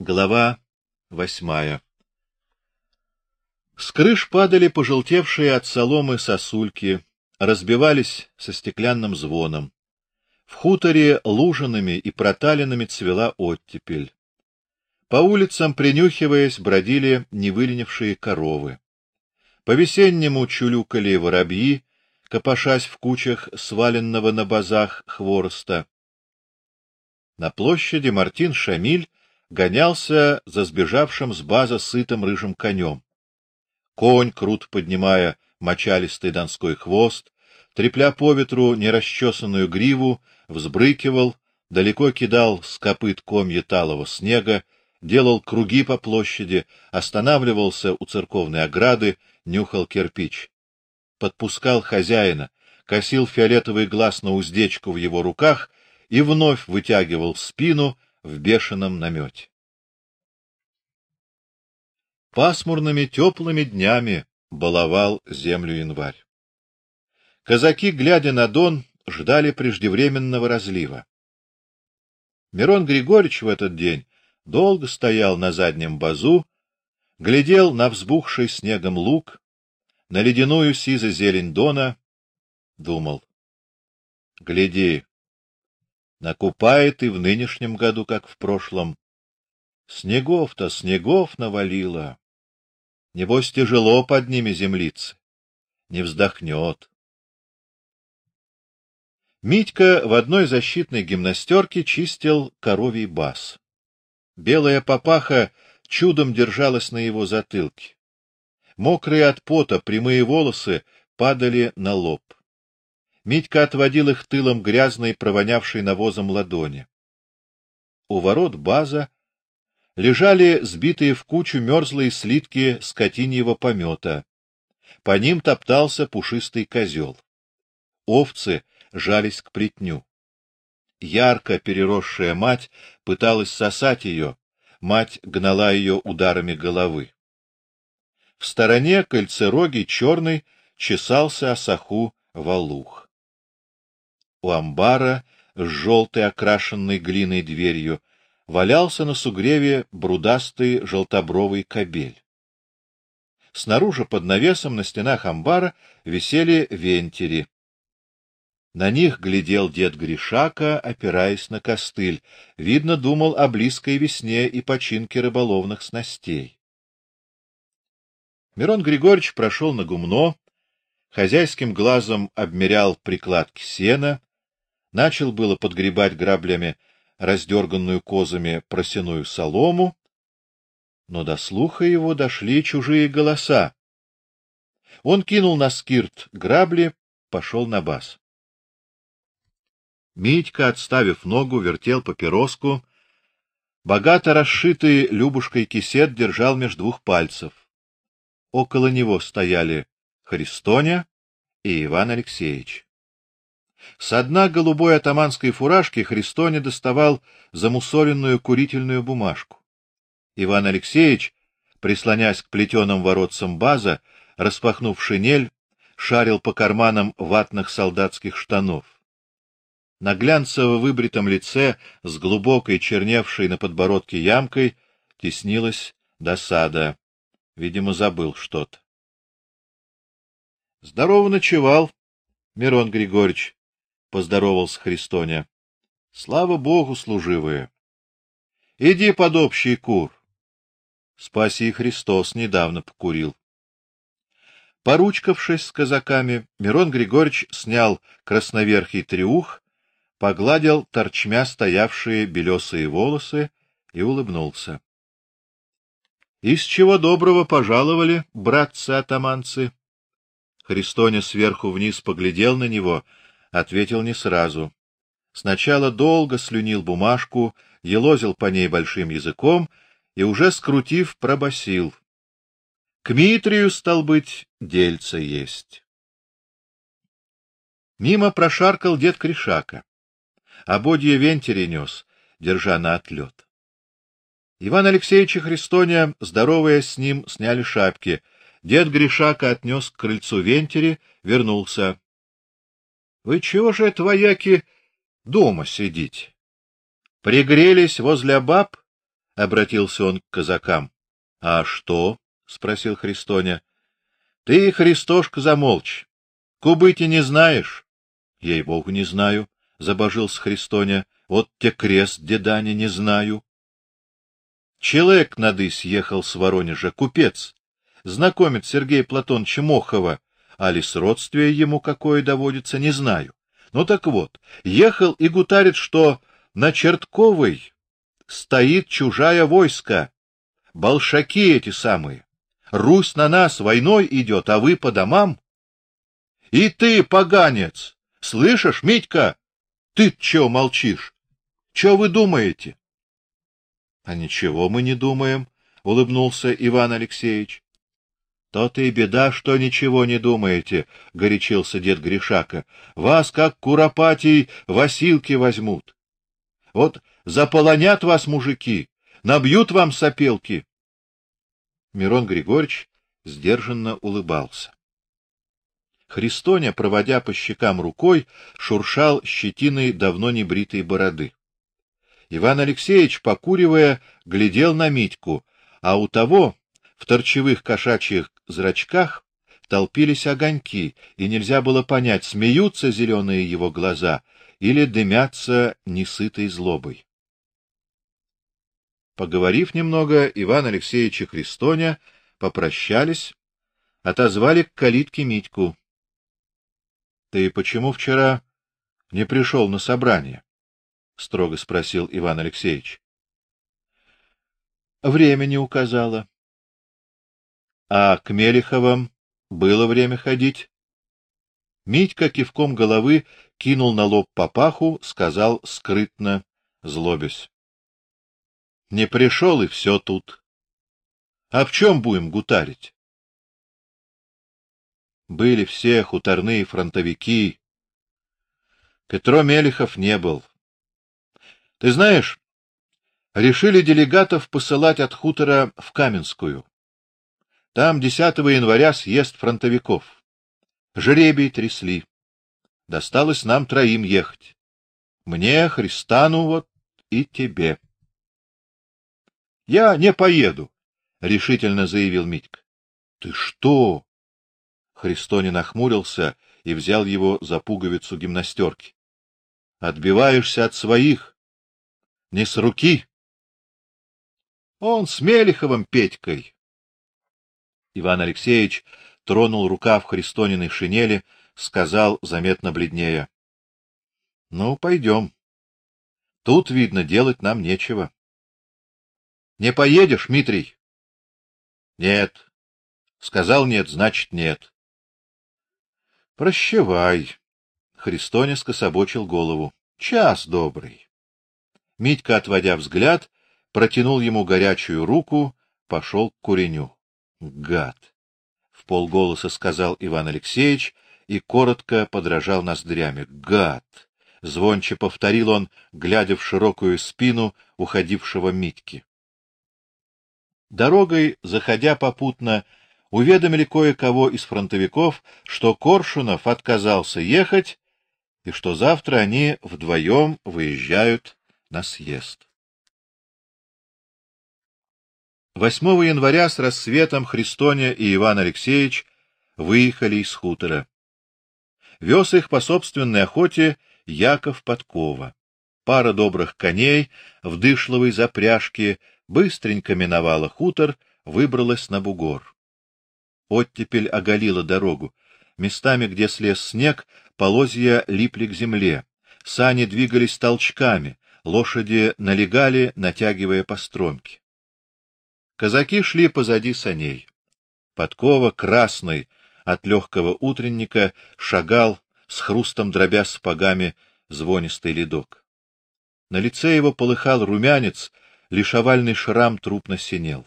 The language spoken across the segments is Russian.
Глава восьмая С крыш падали пожелтевшие от соломы сосульки, разбивались со стеклянным звоном. В хуторе лужинами и проталинами цвела оттепель. По улицам, принюхиваясь, бродили невыленившие коровы. По-весеннему чулюкали воробьи, копошась в кучах сваленного на базах хвороста. На площади Мартин Шамиль гонялся за сбежавшим с база сытым рыжим конем. Конь, круто поднимая мочалистый донской хвост, трепля по ветру нерасчесанную гриву, взбрыкивал, далеко кидал с копыт комья талого снега, делал круги по площади, останавливался у церковной ограды, нюхал кирпич. Подпускал хозяина, косил фиолетовый глаз на уздечку в его руках и вновь вытягивал спину в бешеном намете. Пасмурными теплыми днями баловал землю январь. Казаки, глядя на Дон, ждали преждевременного разлива. Мирон Григорьевич в этот день долго стоял на заднем базу, глядел на взбухший снегом луг, на ледяную сизо-зелень Дона, думал: "Гляди, накупает и в нынешнем году, как в прошлом. Снегов-то снегов навалило. Небось тяжело под ними землицы. Не вздохнет. Митька в одной защитной гимнастерке чистил коровий бас. Белая папаха чудом держалась на его затылке. Мокрые от пота прямые волосы падали на лоб. Митька отводил их тылом грязной, провонявшей навозом ладони. У ворот база лежали сбитые в кучу мерзлые слитки скотиньего помета. По ним топтался пушистый козел. Овцы жались к плетню. Ярко переросшая мать пыталась сосать ее, мать гнала ее ударами головы. В стороне кольцерогий черный чесался о саху валух. У амбара с желтой окрашенной глиной дверью валялся на сугреве брудастый желтобровый кобель. Снаружи под навесом на стенах амбара висели вентили. На них глядел дед Гришака, опираясь на костыль. Видно, думал о близкой весне и починке рыболовных снастей. Мирон Григорьевич прошел на гумно, хозяйским глазом обмерял прикладки сена, начал было подгребать граблями раздерганную козами просеную солому, но до слуха его дошли чужие голоса. Он кинул на скирт грабли, пошел на бас. Митька, отставив ногу, вертел папироску. Богато расшитый Любушкой кисет держал между двух пальцев. Около него стояли Христоня и Иван Алексеевич. С дна голубой атаманской фуражки Христоня доставал замусоленную курительную бумажку. Иван Алексеевич, прислонясь к плетеным воротцам база, распахнув шинель, шарил по карманам ватных солдатских штанов. На глянцево выбритом лице с глубокой черневшей на подбородке ямкой теснилась досада. Видимо, забыл что-то. Здорово ночевал, Мирон Григорьевич, поздоровался Христоня. Слава богу, служивые. Иди под общий кур. Спаси Христос недавно покурил. Поручкавшись с казаками, Мирон Григорьевич снял красноверхий треух погладил торчмя стоявшие белесые волосы и улыбнулся. Из чего доброго пожаловали, братцы-атаманцы? Христоня сверху вниз поглядел на него, ответил не сразу. Сначала долго слюнил бумажку, елозил по ней большим языком и уже скрутив пробасил: "К Митрию стал быть, дельце есть". Мимо прошаркал дед Кришака. Ободье вентили нес, держа на отлет. Иван Алексеевич и Христоня, здороваясь с ним, сняли шапки. Дед Гришака отнес к крыльцу вентили, вернулся. Вы чего же это, вояки, дома сидите? Пригрелись возле баб, обратился он к казакам. А что? спросил Христоня. Ты, Христошка, замолчь. Кубыти не знаешь? Ей-богу, не знаю, забожился Христоня. Вот те крест дедани не знаю. Человек надысь ехал с Воронежа, купец, знакомец Сергея Платоновича Мохова, а ли сродствие ему какое доводится, не знаю. Ну так вот, ехал и гутарит, что на Чертковой стоит чужая войска, большаки эти самые. Русь на нас войной идет, а вы по домам. И ты, поганец, слышишь, Митька? Ты чё молчишь? Чё вы думаете? А ничего мы не думаем, улыбнулся Иван Алексеевич. То-то и беда, что ничего не думаете, горячился дед Гришака. Вас как куропатий Василки возьмут. Вот заполонят вас мужики, набьют вам сопелки. Мирон Григорьевич сдержанно улыбался. Христоня, проводя по щекам рукой, шуршал щетиной давно не бритой бороды. Иван Алексеевич, покуривая, глядел на Митьку, а у того в торчевых кошачьих зрачках толпились огоньки, и нельзя было понять, смеются зеленые его глаза или дымятся несытой злобой. Поговорив немного, Иван Алексеевич и Христоня попрощались, отозвали к калитке Митьку. Ты почему вчера не пришел на собрание? строго спросил Иван Алексеевич. Время не указало. А к Мелиховым было время ходить? Митька кивком головы кинул на лоб папаху, сказал скрытно, злобясь: "Не пришел и все тут. А в чем будем гутарить?" Были все хуторные фронтовики. Петро Мелихов не был. Ты знаешь, решили делегатов посылать от хутора в Каменскую. Там 10 января съезд фронтовиков. Жребий трясли. Досталось нам троим ехать. Мне, Христану вот и тебе. Я не поеду, решительно заявил Митька. Ты что? Христонин нахмурился и взял его за пуговицу гимнастерки. Отбиваешься от своих, не с руки. Он с Мелиховым Петькой. Иван Алексеевич тронул рукав Христониной шинели, сказал заметно бледнее: "Ну, пойдем. Тут видно, делать нам нечего. Не поедешь, Митрий? Нет. Сказал нет, значит нет. Прощавай. Христоня скособочил голову. Час добрый. Митька, отводя взгляд, протянул ему горячую руку, пошел к куреню. Гад, в полголоса сказал Иван Алексеевич и коротко подражал ноздрями. Гад, звонче повторил он, глядя в широкую спину уходившего Митьки. Дорогой, заходя попутно, уведомили кое-кого из фронтовиков, что Коршунов отказался ехать и что завтра они вдвоем выезжают на съезд. 8 января с рассветом Христоня и Иван Алексеевич выехали из хутора. Вез их по собственной охоте Яков Подкова. Пара добрых коней в дышловой запряжке быстренько миновала хутор, выбралась на бугор. Оттепель оголила дорогу. Местами, где слез снег, полозья липли к земле. Сани двигались толчками, лошади налегали, натягивая постромки. Казаки шли позади саней. Подкова красный от легкого утренника шагал с хрустом дробя сапогами звонистый ледок. На лице его полыхал румянец, лишь овальный шрам трупно синел.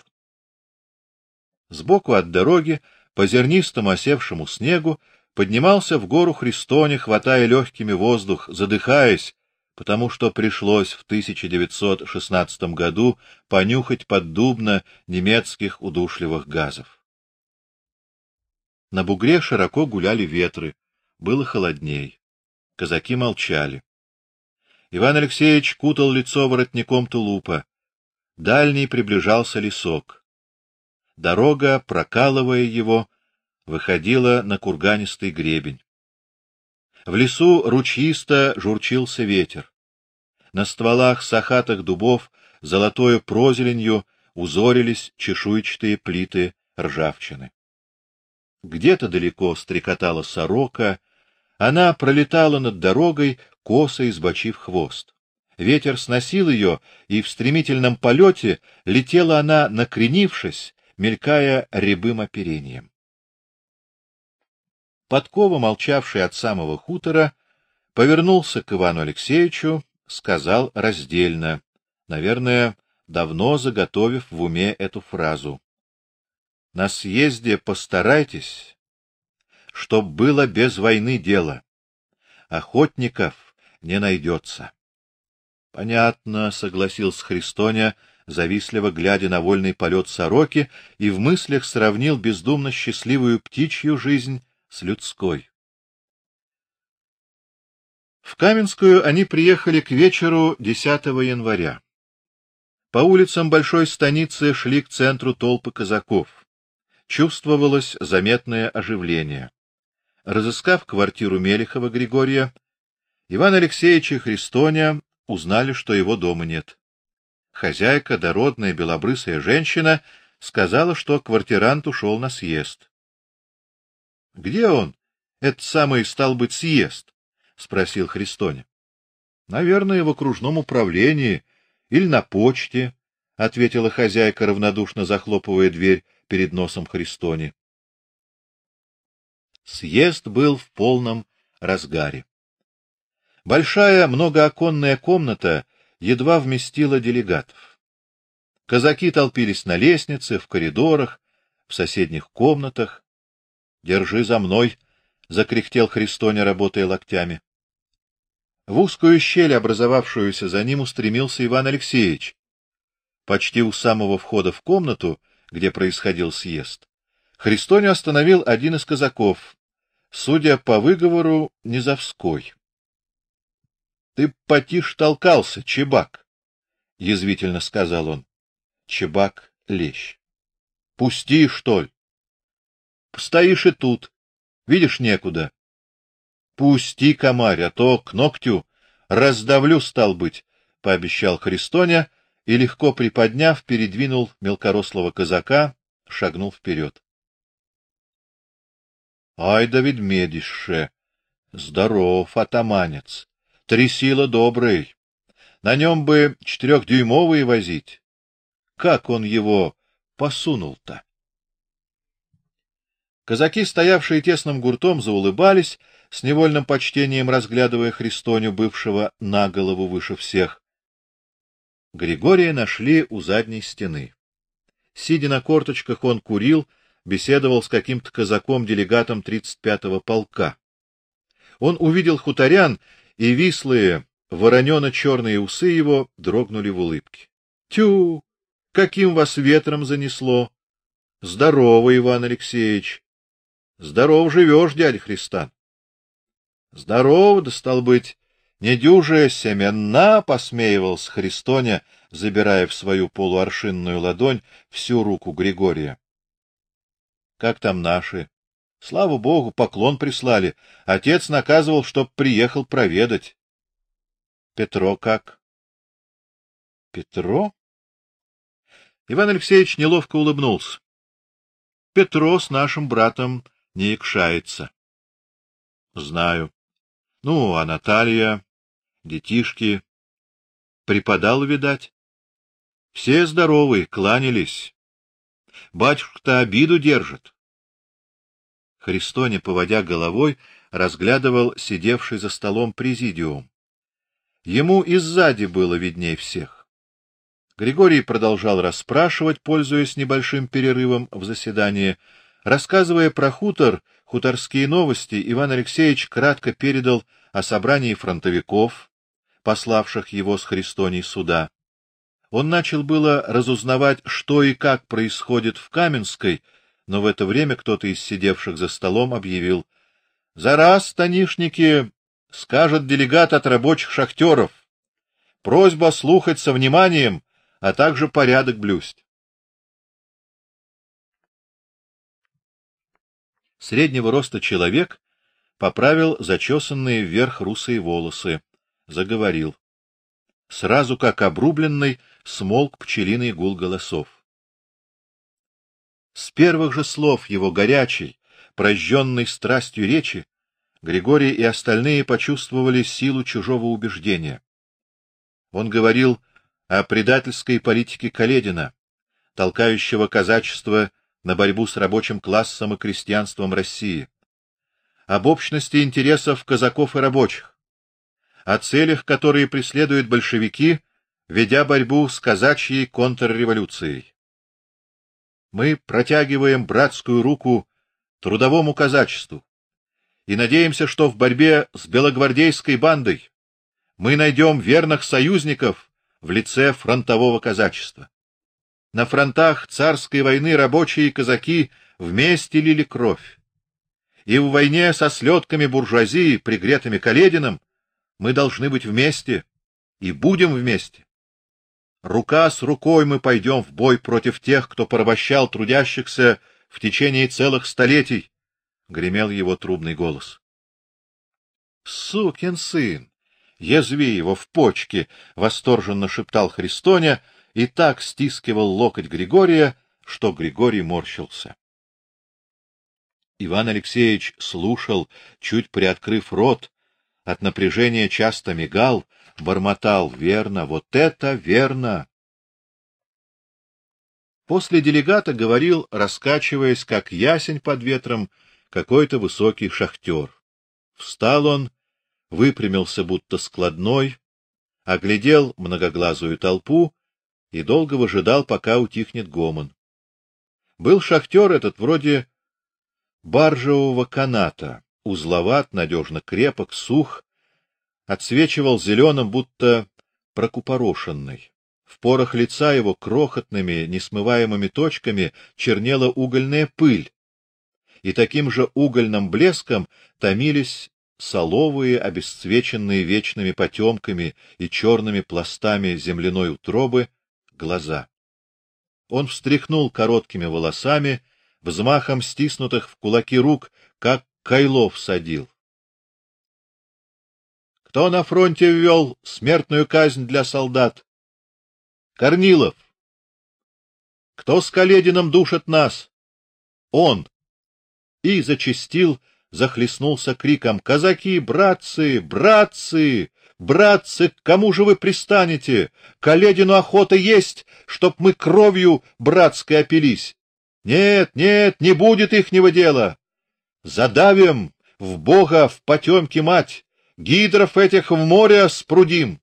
Сбоку от дороги, по зернистому осевшему снегу, поднимался в гору Христоне, хватая легкими воздух, задыхаясь, потому что пришлось в 1916 году понюхать поддубно немецких удушливых газов. На бугре широко гуляли ветры, было холодней. Казаки молчали. Иван Алексеевич кутал лицо воротником тулупа. дальний приближался лесок. Дорога, прокалывая его, выходила на курганистый гребень. В лесу ручьисто журчился ветер. На стволах сахатых дубов золотою прозеленью узорились чешуйчатые плиты ржавчины. Где-то далеко стрекотала сорока, она пролетала над дорогой, косо избочив хвост. Ветер сносил ее, и в стремительном полете летела она, накренившись, мелькая рябым оперением. Подкова, молчавший от самого хутора, повернулся к Ивану Алексеевичу, сказал раздельно, наверное, давно заготовив в уме эту фразу: на съезде постарайтесь, чтоб было без войны дело. Охотников не найдется. Понятно, согласился Христоня, завистливо глядя на вольный полет сороки, и в мыслях сравнил бездумно счастливую птичью жизнь с людской. В Каменскую они приехали к вечеру 10 января. По улицам большой станицы шли к центру толпы казаков. Чувствовалось заметное оживление. Разыскав квартиру Мелихова Григория, Иван Алексеевич и Христоня узнали, что его дома нет. Хозяйка, дородная белобрысая женщина, сказала, что квартирант ушел на съезд. Где он? Это самый стал быть съезд, спросил Христоня. Наверное, в окружном управлении или на почте, ответила хозяйка, равнодушно захлопывая дверь перед носом Христони. Съезд был в полном разгаре. Большая многооконная комната едва вместила делегатов. Казаки толпились на лестнице, в коридорах, в соседних комнатах. "Держи за мной", закряхтел Христоня, работая локтями. В узкую щель, образовавшуюся за ним, устремился Иван Алексеевич. Почти у самого входа в комнату, где происходил съезд, Христоня остановил один из казаков, судя по выговору, Низовской. Ты потише толкался, чебак, язвительно сказал он. Чебак лещ. Пусти, что ли? Стоишь и тут. Видишь некуда. Пусти, комарь, а то к ногтю раздавлю стал быть, пообещал Христоня и легко приподняв, передвинул мелкорослого казака, шагнул вперед. Ай да ведмедище. Здоров, атаманец. Трясило добрый. На нем бы четырехдюймовый возить. Как он его посунул-то? Казаки, стоявшие тесным гуртом, заулыбались, с невольным почтением разглядывая Христоню, бывшего на голову выше всех. Григория нашли у задней стены. Сидя на корточках, он курил, беседовал с каким-то казаком-делегатом 35-го полка. Он увидел хуторян и вислые, воронено-черные усы его дрогнули в улыбке. Тю, каким вас ветром занесло? Здорово, Иван Алексеевич. Здоров живешь, дядя Христан. Здорово, да стал быть, недюжая семена, посмеивался Христоня, забирая в свою полуаршинную ладонь всю руку Григория. Как там наши? Слава богу, поклон прислали. Отец наказывал, чтоб приехал проведать. Петро как? Петро? Иван Алексеевич неловко улыбнулся. Петро с нашим братом не икшается. Знаю. Ну, а Наталья, детишки преподал, видать. Все здоровы, кланялись. Батюшка-то обиду держит. Христоне, поводя головой, разглядывал сидевший за столом президиум. Ему и сзади было видней всех. Григорий продолжал расспрашивать, пользуясь небольшим перерывом в заседании, рассказывая про хутор, хуторские новости, Иван Алексеевич кратко передал о собрании фронтовиков, пославших его с Христоней сюда. Он начал было разузнавать, что и как происходит в Каменской, но в это время кто-то из сидевших за столом объявил: "За раз, станишники, скажет делегат от рабочих шахтеров. Просьба слухать со вниманием, а также порядок блюсть. Среднего роста человек поправил зачесанные вверх русые волосы, заговорил. Сразу как обрубленный смолк пчелиный гул голосов. С первых же слов его горячей, прожженной страстью речи, Григорий и остальные почувствовали силу чужого убеждения. Он говорил о предательской политике Каледина, толкающего казачество на борьбу с рабочим классом и крестьянством России, об общности интересов казаков и рабочих, о целях, которые преследуют большевики, ведя борьбу с казачьей контрреволюцией. Мы протягиваем братскую руку трудовому казачеству и надеемся, что в борьбе с белогвардейской бандой мы найдем верных союзников в лице фронтового казачества. На фронтах царской войны рабочие и казаки вместе лили кровь. И в войне со слетками буржуазии, пригретыми Калединым, мы должны быть вместе и будем вместе. Рука с рукой мы пойдем в бой против тех, кто порабощал трудящихся в течение целых столетий, гремел его трубный голос. Сукин сын, язви его в почки, восторженно шептал Христоня и так стискивал локоть Григория, что Григорий морщился. Иван Алексеевич слушал, чуть приоткрыв рот, от напряжения часто мигал, бормотал: "Верно, вот это верно". После делегата говорил, раскачиваясь, как ясень под ветром, какой-то высокий шахтер. Встал он, выпрямился будто складной, оглядел многоглазую толпу и долго выжидал, пока утихнет гомон. Был шахтер этот вроде баржевого каната, узловат, надежно крепок, сух, отсвечивал зеленым, будто прокупорошенный. В порах лица его крохотными, несмываемыми точками чернела угольная пыль, и таким же угольным блеском томились соловые, обесцвеченные вечными потемками и черными пластами земляной утробы, глаза. Он встряхнул короткими волосами, взмахом стиснутых в кулаки рук, как кайлов садил. Кто на фронте ввел смертную казнь для солдат? Корнилов. Кто с Каледином душит нас? Он. И зачастил захлестнулся криком: "Казаки, братцы, братцы, братцы, к кому же вы пристанете? Каледину охота есть, чтоб мы кровью братской опились. Нет, нет, не будет ихнего дела. Задавим в Бога в потемки мать, гидров этих в море спрудим".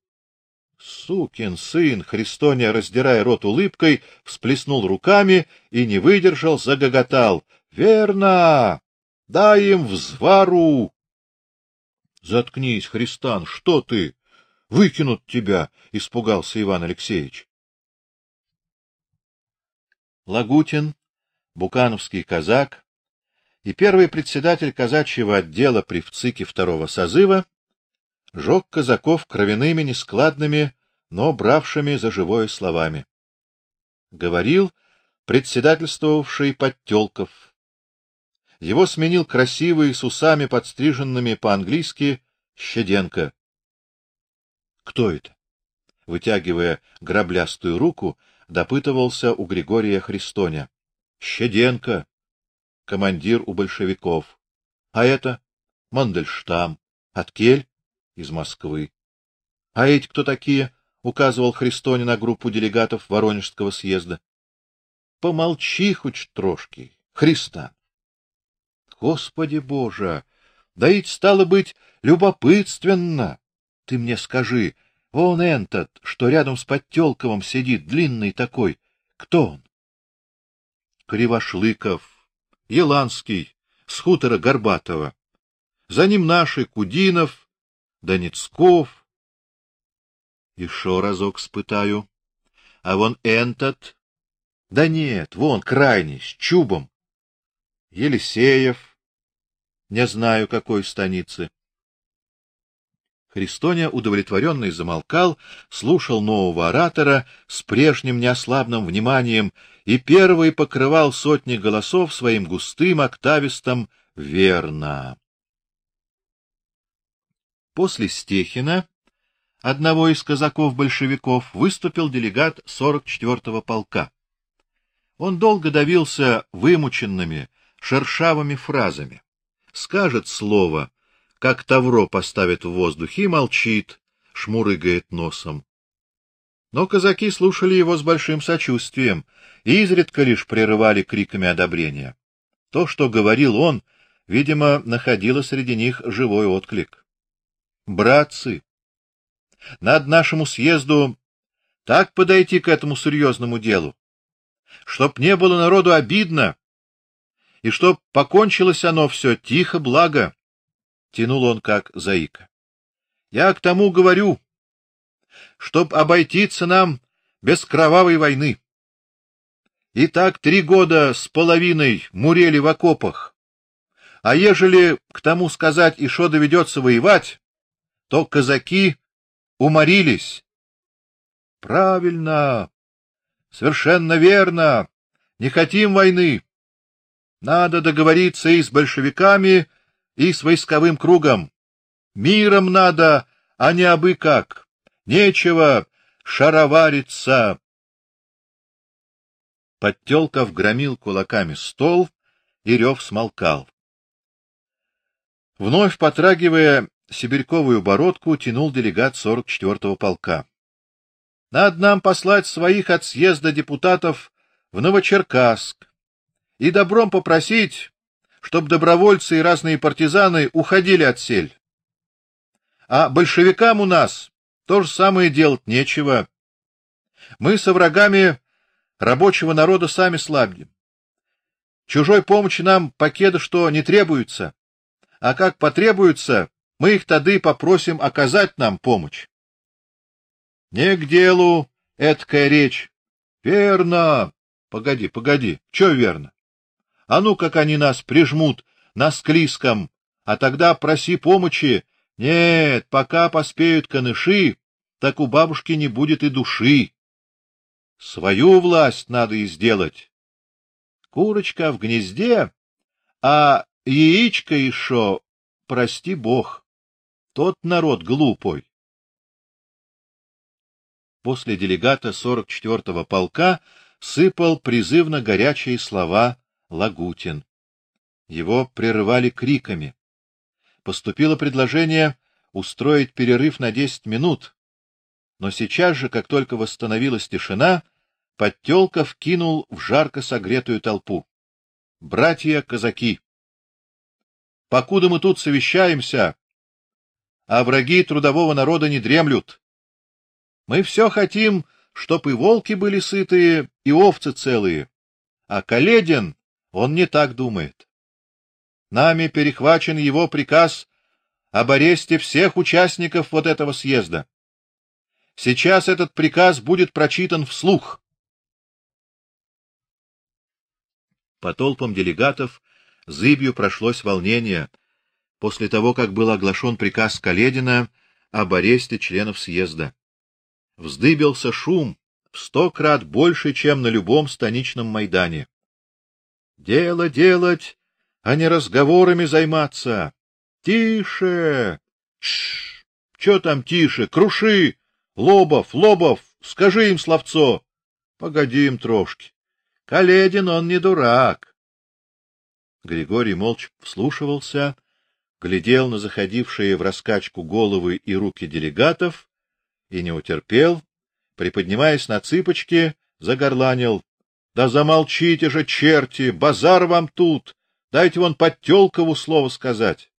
Сукин сын, Христоня, раздирая рот улыбкой, всплеснул руками и не выдержал, загоготал: "Верно! Дай им взвару. Заткнись, Христан, что ты? Выкинут тебя, испугался Иван Алексеевич. Лагутин, букановский казак и первый председатель казачьего отдела при ВЦИКе второго созыва, жег казаков кровяными нескладными, но бравшими за живое словами. Говорил председательствовавший Подтёлков его сменил красивый с усами подстриженными по-английски Щеденко. Кто это? Вытягивая граблястую руку, допытывался у Григория Христоня. Щеденко, командир у большевиков. А это Мандельштам, от Кель из Москвы. А эти кто такие? указывал Христоня на группу делегатов Воронежского съезда. Помолчи хоть трошки, Христа. Господи Боже! Да ведь стало быть любопытственно. Ты мне скажи, вон этот, что рядом с Подтёлковым сидит, длинный такой, кто он? Кривошлыков, Еланский, с хутора Горбатова. За ним наши Кудинов, Донецков. Еще разок спытаю. А вон этот? Да нет, вон крайний, с чубом. Елисеев, не знаю какой станицы. Христоня, удовлетворенный, замолкал, слушал нового оратора с прежним неослабным вниманием и первый покрывал сотни голосов своим густым октавистом «Верно». После Стехина, одного из казаков-большевиков, выступил делегат 44-го полка. Он долго давился вымученными, шершавыми фразами. Скажет слово, как тавро поставит в воздухе и молчит, шмурыгает носом. Но казаки слушали его с большим сочувствием и изредка лишь прерывали криками одобрения. То, что говорил он, видимо, находило среди них живой отклик. Братцы, над нашему съезду так подойти к этому серьезному делу, чтоб не было народу обидно, и чтоб покончилось оно все тихо, благо, тянул он как заика. Я к тому говорю, чтоб обойтиться нам без кровавой войны. И так три года с половиной мурели в окопах. А ежели к тому сказать, и что доведется воевать, то казаки уморились. Правильно. Совершенно верно. Не хотим войны. Надо договориться и с большевиками, и с войсковым кругом. Миром надо, а не абы как. Нечего шаровариться. Подтёлков громил кулаками стол, и рев смолкал. Вновь потрагивая сибирьковую бородку, тянул делегат 44-го полка. Надо нам послать своих от съезда депутатов в Новочеркасск и добром попросить, чтоб добровольцы и разные партизаны уходили от сель. А большевикам у нас то же самое делать нечего. Мы со врагами рабочего народа сами слабнем. Чужой помощи нам покеда что не требуется, а как потребуется, мы их тады попросим оказать нам помощь. Не к делу эткая речь. Верно. Погоди, погоди. Что верно? А ну, как они нас прижмут на склизком, а тогда проси помощи. Нет, пока поспеют каныши, так у бабушки не будет и души. Свою власть надо и сделать. Курочка в гнезде, а яичко еще, прости бог, тот народ глупой. После делегата 44-го полка сыпал призывно горячие слова Лагутин. Его прерывали криками. Поступило предложение устроить перерыв на десять минут, но сейчас же, как только восстановилась тишина, Подтёлков кинул в жарко согретую толпу: "Братья казаки, покуда мы тут совещаемся, а враги трудового народа не дремлют, мы все хотим, чтоб и волки были сытые, и овцы целые, а Каледин он не так думает. Нами перехвачен его приказ об аресте всех участников вот этого съезда. Сейчас этот приказ будет прочитан вслух. По толпам делегатов зыбью прошлось волнение после того, как был оглашен приказ Каледина об аресте членов съезда. Вздыбился шум в сто крат больше, чем на любом станичном майдане. Дело делать, а не разговорами займаться. Тише. Шш. Что там тише? Круши. Лобов, Лобов, скажи им словцо. Погоди им трошки. Каледин он не дурак. Григорий молча вслушивался, глядел на заходившие в раскачку головы и руки делегатов и не утерпел, приподнимаясь на цыпочки, загорланил: да замолчите же, черти, базар вам тут. Дайте вон Подтёлкову слово сказать.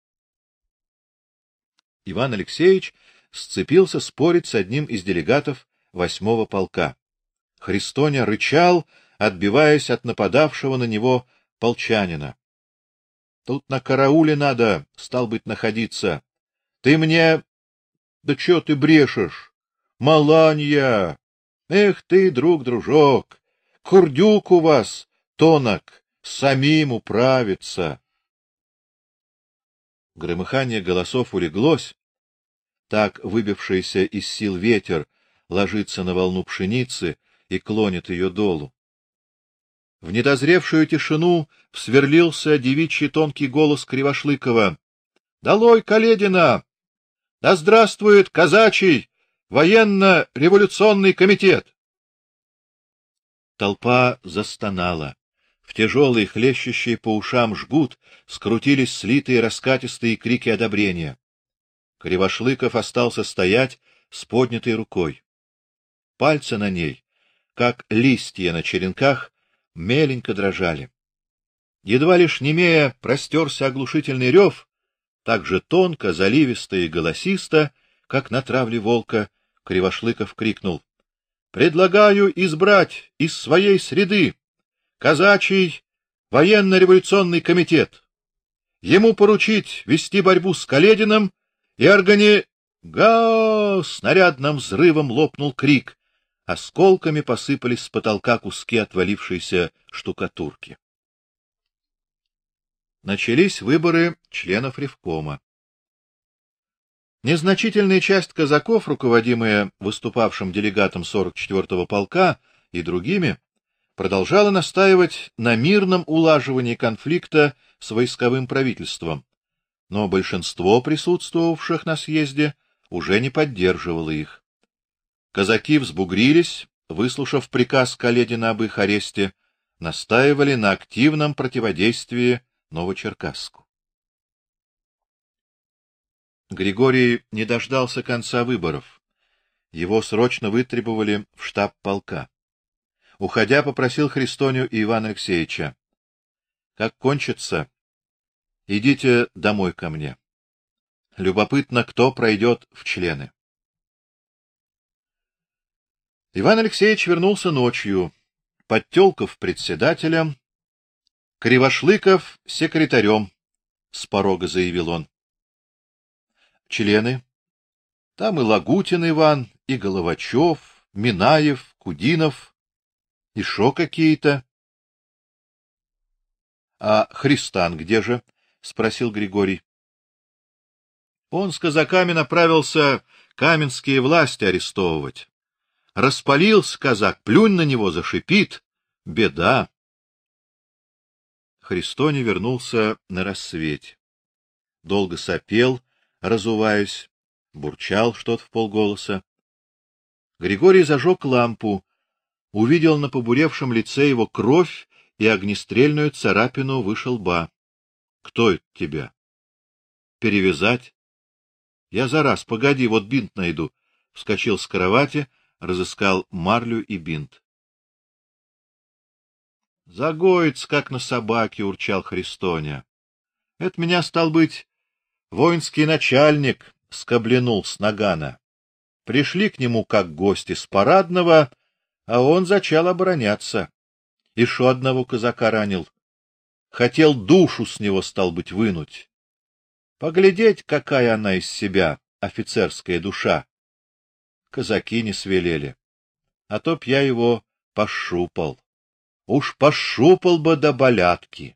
Иван Алексеевич сцепился спорить с одним из делегатов восьмого полка. Христоня рычал, отбиваясь от нападавшего на него полчанина. Тут на карауле надо, стал быть, находиться. Ты мне Да что ты брешешь? Маланья. Эх ты, друг, дружок. Курдюк у вас, тонок, самим управиться. Громыхание голосов улеглось, Так выбившийся из сил ветер ложится на волну пшеницы и клонит ее долу. В недозревшую тишину сверлился девичий тонкий голос Кривошлыкова: "Долой Каледина! Да здравствует казачий военно-революционный комитет!" Толпа застонала. В тяжелый, хлещущий по ушам жгут скрутились слитые раскатистые крики одобрения. Кривошлыков остался стоять с поднятой рукой. Пальцы на ней, как листья на черенках, меленько дрожали. Едва лишь немея простерся оглушительный рев, так же тонко, заливисто и голосисто, как на травле волка, Кривошлыков крикнул: "Предлагаю избрать из своей среды казачий военно-революционный комитет. Ему поручить вести борьбу с Калединым и органи Га! Снарядным взрывом лопнул крик, осколками посыпались с потолка куски отвалившейся штукатурки. Начались выборы членов ревкома. Незначительная часть казаков, руководимая выступавшим делегатом 44-го полка и другими, продолжала настаивать на мирном улаживании конфликта с войсковым правительством, но большинство присутствовавших на съезде уже не поддерживало их. Казаки взбугрились, выслушав приказ Каледина об их аресте, настаивали на активном противодействии Новочеркасску. Григорий не дождался конца выборов. Его срочно вытребовали в штаб полка. Уходя, попросил Христоню и Ивана Алексеевича: "Как кончится, идите домой ко мне. Любопытно, кто пройдет в члены". Иван Алексеевич вернулся ночью. Подтёлков председателем, Кривошлыков секретарем, с порога заявил он. Члены там и Лагутин Иван, и Головачев, Минаев, Кудинов, и какие-то. А Христан где же? спросил Григорий. Он с казаками направился каменские власти арестовывать. Распалился казак, плюнь на него, зашипит. Беда. Христоне вернулся на рассвете. Долго сопел, разуваясь, бурчал что-то в полголоса. Григорий зажег лампу, увидел на побуревшем лице его кровь и огнестрельную царапину выше лба. Кто это тебя? Перевязать? Я за раз, погоди, вот бинт найду. Вскочил с кровати, разыскал марлю и бинт. Загоец, как на собаке, урчал Христоня. Это меня стал быть воинский начальник скобленул с нагана. Пришли к нему как гости с парадного, а он зачал обороняться. Еще одного казака ранил. Хотел душу с него стал быть вынуть. Поглядеть, какая она из себя, офицерская душа казаки не свелели. А то б я его пошупал. Уж пошупал бы до болятки.